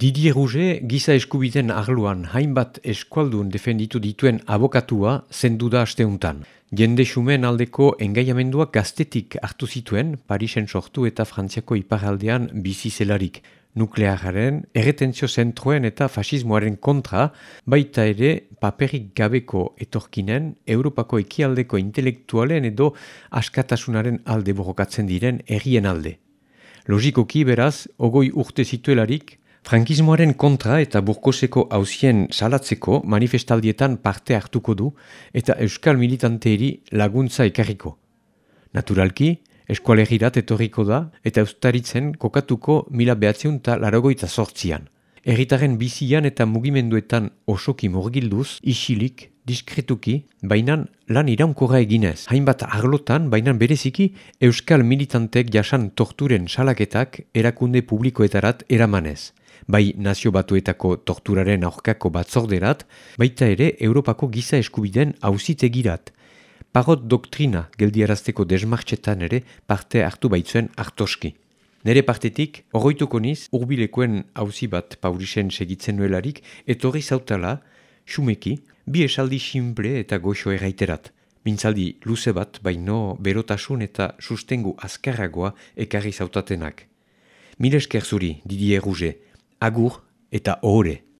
Didier Rouge, giza eskubiden arloan hainbat eskualdun defenditu dituen abokatua zendu da asteuntan. Jende xumen aldeko engaiamenduak gaztetik hartu zituen Parisen sortu eta Frantziako iparaldean bizi zelarik. Nukleararen, erretentzio zentroen eta fasismoaren kontra, baita ere paperik gabeko etorkinen, Europako ekialdeko intelektualen edo askatasunaren alde borrokatzen diren errien alde. Logikoki beraz, ogoi urte zituelarik, Frankismoaren kontra eta burkoseko hausien salatzeko manifestaldietan parte hartuko du eta euskal militanteeri laguntza ekarriko. Naturalki, eskualegirat etorriko da eta eustaritzen kokatuko mila behatzeun eta larogoita sortzian. Erritaren bizian eta mugimenduetan osoki morgilduz, isilik, diskretuki, bainan lan iraunkorra eginez. Hainbat arlotan, bainan bereziki, euskal militantek jasan torturen salaketak erakunde publikoetarat eramanez bai nazio batuetako torturaren aurkako batzorderat, baita ere Europako giza eskubiden hauzitegirat. Parot doktrina geldiarazteko desmartxetan ere parte hartu baitzuen hartoski. Nere partetik, horroituko niz, urbilekoen hauzi bat paurisen segitzen nuelarik, etorri zautala, xumeki, bi esaldi simple eta goxo erraiterat. Mintzaldi luze bat, baino berotasun eta sustengu azkarragoa ekarri zautatenak. Mil esker zuri, Didier Rouge, agur eta ohore.